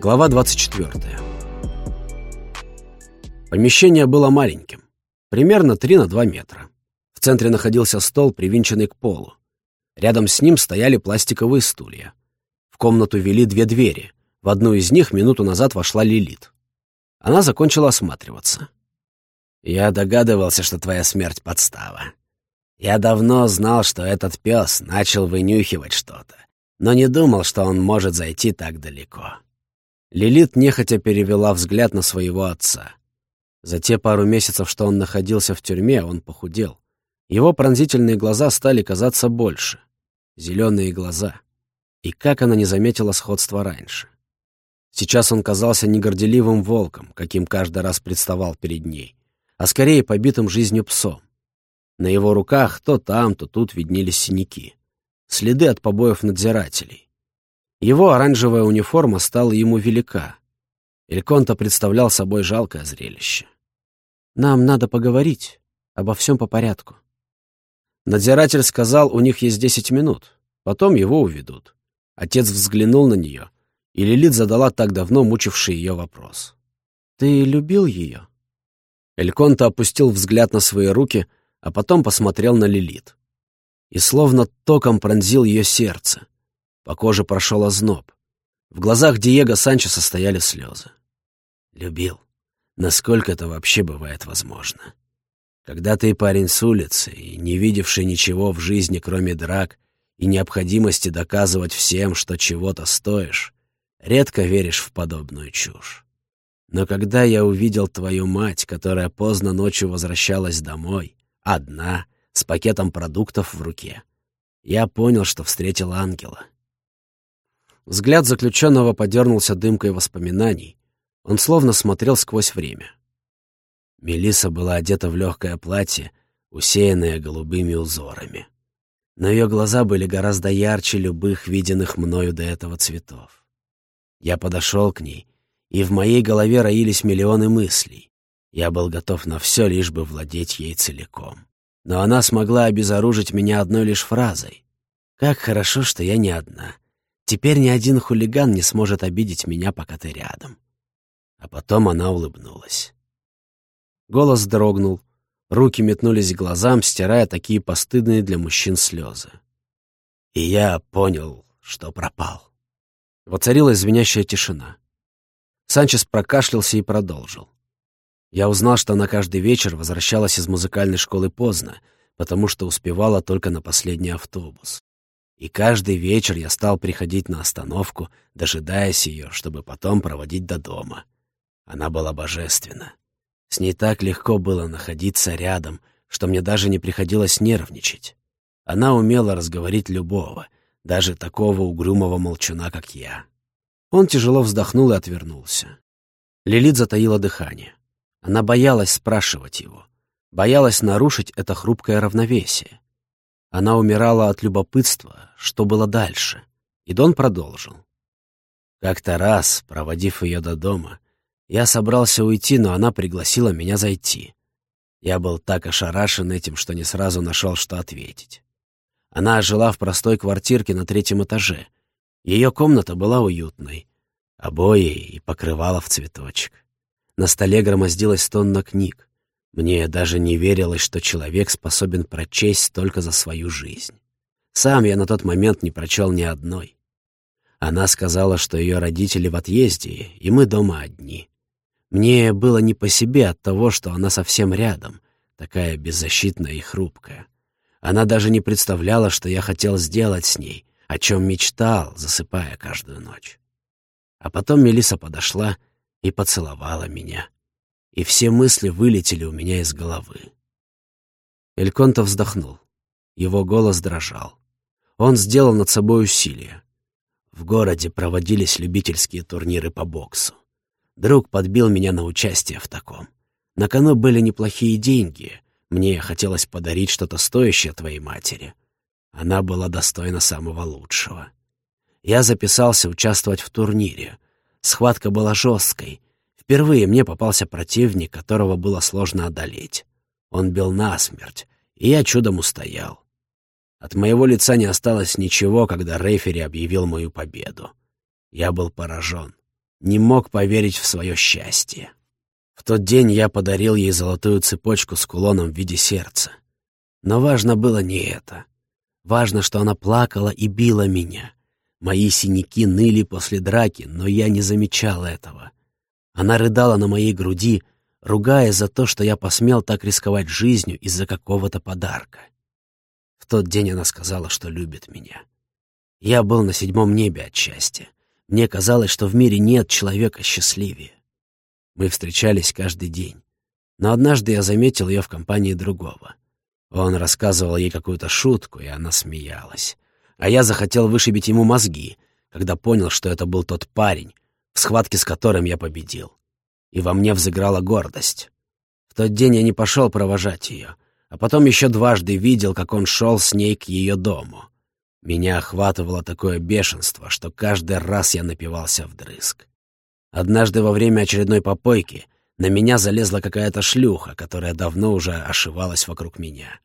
Глава 24. Помещение было маленьким, примерно 3 на 2 метра. В центре находился стол, привинченный к полу. Рядом с ним стояли пластиковые стулья. В комнату вели две двери. В одну из них минуту назад вошла Лилит. Она закончила осматриваться. «Я догадывался, что твоя смерть — подстава. Я давно знал, что этот пес начал вынюхивать что-то, но не думал, что он может зайти так далеко. Лилит нехотя перевела взгляд на своего отца. За те пару месяцев, что он находился в тюрьме, он похудел. Его пронзительные глаза стали казаться больше. Зеленые глаза. И как она не заметила сходства раньше. Сейчас он казался не горделивым волком, каким каждый раз представал перед ней, а скорее побитым жизнью псом. На его руках то там, то тут виднелись синяки. Следы от побоев надзирателей. Его оранжевая униформа стала ему велика. Эльконта представлял собой жалкое зрелище. «Нам надо поговорить. Обо всем по порядку». Надзиратель сказал, у них есть десять минут. Потом его уведут. Отец взглянул на нее, и Лилит задала так давно мучивший ее вопрос. «Ты любил ее?» Эльконта опустил взгляд на свои руки, а потом посмотрел на Лилит. И словно током пронзил ее сердце. По коже прошел озноб. В глазах Диего Санчеса стояли слезы. Любил. Насколько это вообще бывает возможно? Когда ты парень с улицы и не видевший ничего в жизни, кроме драк, и необходимости доказывать всем, что чего-то стоишь, редко веришь в подобную чушь. Но когда я увидел твою мать, которая поздно ночью возвращалась домой, одна, с пакетом продуктов в руке, я понял, что встретил ангела. Взгляд заключенного подернулся дымкой воспоминаний. Он словно смотрел сквозь время. Мелиса была одета в легкое платье, усеянное голубыми узорами. Но ее глаза были гораздо ярче любых виденных мною до этого цветов. Я подошел к ней, и в моей голове роились миллионы мыслей. Я был готов на все, лишь бы владеть ей целиком. Но она смогла обезоружить меня одной лишь фразой. «Как хорошо, что я не одна. Теперь ни один хулиган не сможет обидеть меня, пока ты рядом. А потом она улыбнулась. Голос дрогнул, руки метнулись к глазам, стирая такие постыдные для мужчин слезы. И я понял, что пропал. Воцарилась звенящая тишина. Санчес прокашлялся и продолжил. Я узнал, что она каждый вечер возвращалась из музыкальной школы поздно, потому что успевала только на последний автобус. И каждый вечер я стал приходить на остановку, дожидаясь ее, чтобы потом проводить до дома. Она была божественна. С ней так легко было находиться рядом, что мне даже не приходилось нервничать. Она умела разговорить любого, даже такого угрюмого молчуна, как я. Он тяжело вздохнул и отвернулся. Лилит затаила дыхание. Она боялась спрашивать его, боялась нарушить это хрупкое равновесие. Она умирала от любопытства, что было дальше. И Дон продолжил. Как-то раз, проводив ее до дома, я собрался уйти, но она пригласила меня зайти. Я был так ошарашен этим, что не сразу нашел, что ответить. Она жила в простой квартирке на третьем этаже. Ее комната была уютной. Обои и покрывала в цветочек. На столе громоздилась тонна книг. Мне даже не верилось, что человек способен прочесть только за свою жизнь. Сам я на тот момент не прочел ни одной. Она сказала, что ее родители в отъезде, и мы дома одни. Мне было не по себе от того, что она совсем рядом, такая беззащитная и хрупкая. Она даже не представляла, что я хотел сделать с ней, о чем мечтал, засыпая каждую ночь. А потом Мелиса подошла и поцеловала меня и все мысли вылетели у меня из головы. Эльконто вздохнул. Его голос дрожал. Он сделал над собой усилие. В городе проводились любительские турниры по боксу. Друг подбил меня на участие в таком. На кону были неплохие деньги. Мне хотелось подарить что-то стоящее твоей матери. Она была достойна самого лучшего. Я записался участвовать в турнире. Схватка была жесткой, Впервые мне попался противник, которого было сложно одолеть. Он бил насмерть, и я чудом устоял. От моего лица не осталось ничего, когда рефери объявил мою победу. Я был поражен. не мог поверить в свое счастье. В тот день я подарил ей золотую цепочку с кулоном в виде сердца. Но важно было не это. Важно, что она плакала и била меня. Мои синяки ныли после драки, но я не замечал этого. Она рыдала на моей груди, ругая за то, что я посмел так рисковать жизнью из-за какого-то подарка. В тот день она сказала, что любит меня. Я был на седьмом небе от счастья. Мне казалось, что в мире нет человека счастливее. Мы встречались каждый день. Но однажды я заметил ее в компании другого. Он рассказывал ей какую-то шутку, и она смеялась. А я захотел вышибить ему мозги, когда понял, что это был тот парень, в схватке с которым я победил. И во мне взыграла гордость. В тот день я не пошел провожать ее, а потом еще дважды видел, как он шел с ней к ее дому. Меня охватывало такое бешенство, что каждый раз я напивался вдрызг. Однажды во время очередной попойки на меня залезла какая-то шлюха, которая давно уже ошивалась вокруг меня.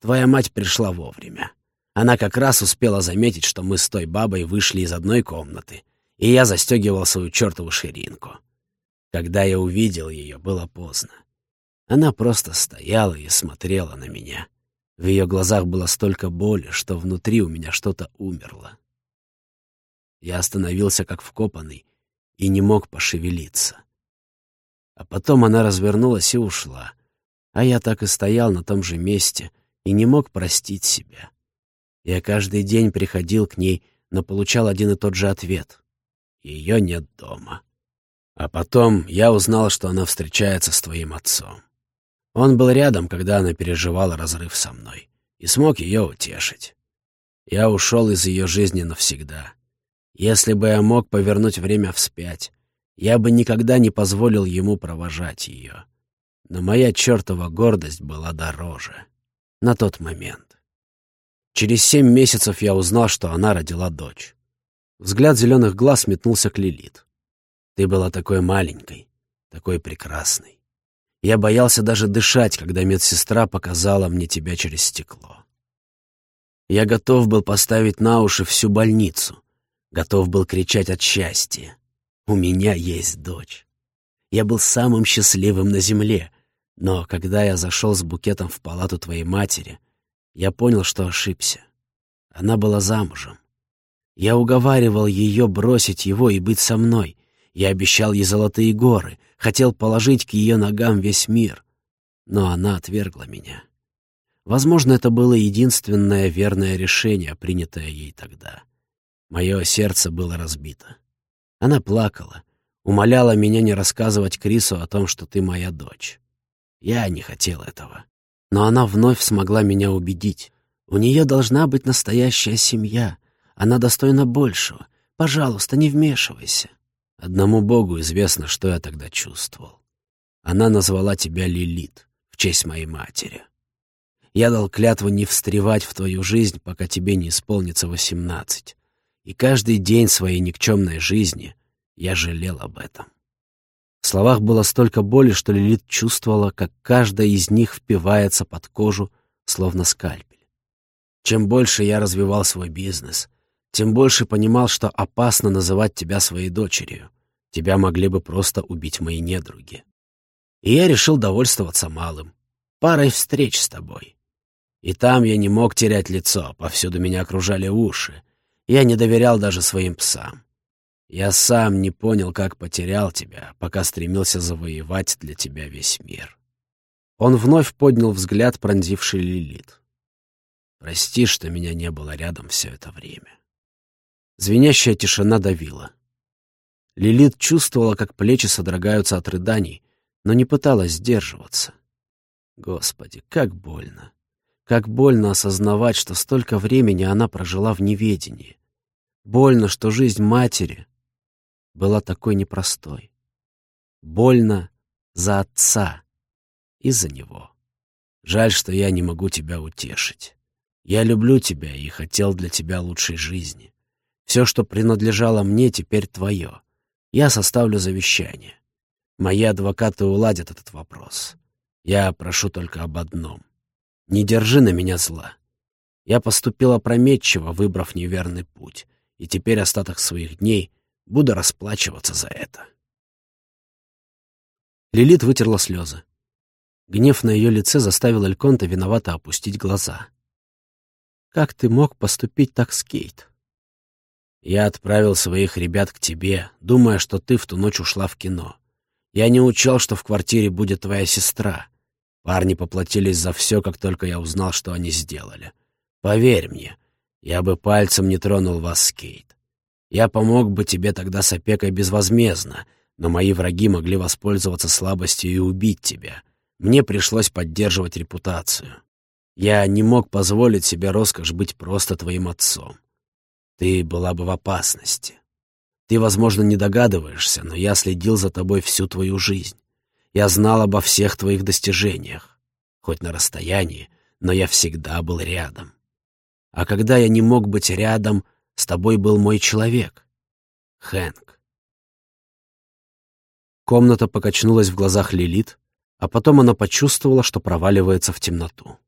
Твоя мать пришла вовремя. Она как раз успела заметить, что мы с той бабой вышли из одной комнаты, и я застегивал свою чертову ширинку. Когда я увидел ее, было поздно. Она просто стояла и смотрела на меня. В ее глазах было столько боли, что внутри у меня что-то умерло. Я остановился как вкопанный и не мог пошевелиться. А потом она развернулась и ушла. А я так и стоял на том же месте и не мог простить себя. Я каждый день приходил к ней, но получал один и тот же ответ. Ее нет дома. А потом я узнал, что она встречается с твоим отцом. Он был рядом, когда она переживала разрыв со мной, и смог ее утешить. Я ушел из ее жизни навсегда. Если бы я мог повернуть время вспять, я бы никогда не позволил ему провожать ее. Но моя чертова гордость была дороже. На тот момент. Через семь месяцев я узнал, что она родила дочь. Взгляд зеленых глаз метнулся к Лилит. Ты была такой маленькой, такой прекрасной. Я боялся даже дышать, когда медсестра показала мне тебя через стекло. Я готов был поставить на уши всю больницу, готов был кричать от счастья. У меня есть дочь. Я был самым счастливым на земле, но когда я зашел с букетом в палату твоей матери, я понял, что ошибся. Она была замужем. Я уговаривал ее бросить его и быть со мной. Я обещал ей золотые горы, хотел положить к ее ногам весь мир. Но она отвергла меня. Возможно, это было единственное верное решение, принятое ей тогда. Мое сердце было разбито. Она плакала, умоляла меня не рассказывать Крису о том, что ты моя дочь. Я не хотел этого. Но она вновь смогла меня убедить. У нее должна быть настоящая семья. Она достойна большего. Пожалуйста, не вмешивайся. Одному Богу известно, что я тогда чувствовал. Она назвала тебя Лилит в честь моей матери. Я дал клятву не встревать в твою жизнь, пока тебе не исполнится восемнадцать. И каждый день своей никчемной жизни я жалел об этом. В словах было столько боли, что Лилит чувствовала, как каждая из них впивается под кожу, словно скальпель. Чем больше я развивал свой бизнес, тем больше понимал, что опасно называть тебя своей дочерью. Тебя могли бы просто убить мои недруги. И я решил довольствоваться малым, парой встреч с тобой. И там я не мог терять лицо, повсюду меня окружали уши, я не доверял даже своим псам. Я сам не понял, как потерял тебя, пока стремился завоевать для тебя весь мир. Он вновь поднял взгляд, пронзивший Лилит. Прости, что меня не было рядом все это время. Звенящая тишина давила. Лилит чувствовала, как плечи содрогаются от рыданий, но не пыталась сдерживаться. Господи, как больно. Как больно осознавать, что столько времени она прожила в неведении. Больно, что жизнь матери была такой непростой. Больно за отца и за него. Жаль, что я не могу тебя утешить. Я люблю тебя и хотел для тебя лучшей жизни. Все, что принадлежало мне, теперь твое. Я составлю завещание. Мои адвокаты уладят этот вопрос. Я прошу только об одном. Не держи на меня зла. Я поступил опрометчиво, выбрав неверный путь, и теперь остаток своих дней буду расплачиваться за это. Лилит вытерла слезы. Гнев на ее лице заставил Эльконта виновато опустить глаза. «Как ты мог поступить так с Кейт?» «Я отправил своих ребят к тебе, думая, что ты в ту ночь ушла в кино. Я не учел, что в квартире будет твоя сестра. Парни поплатились за все, как только я узнал, что они сделали. Поверь мне, я бы пальцем не тронул вас Кейт. Я помог бы тебе тогда с опекой безвозмездно, но мои враги могли воспользоваться слабостью и убить тебя. Мне пришлось поддерживать репутацию. Я не мог позволить себе роскошь быть просто твоим отцом. Ты была бы в опасности. Ты, возможно, не догадываешься, но я следил за тобой всю твою жизнь. Я знал обо всех твоих достижениях. Хоть на расстоянии, но я всегда был рядом. А когда я не мог быть рядом, с тобой был мой человек. Хэнк. Комната покачнулась в глазах Лилит, а потом она почувствовала, что проваливается в темноту.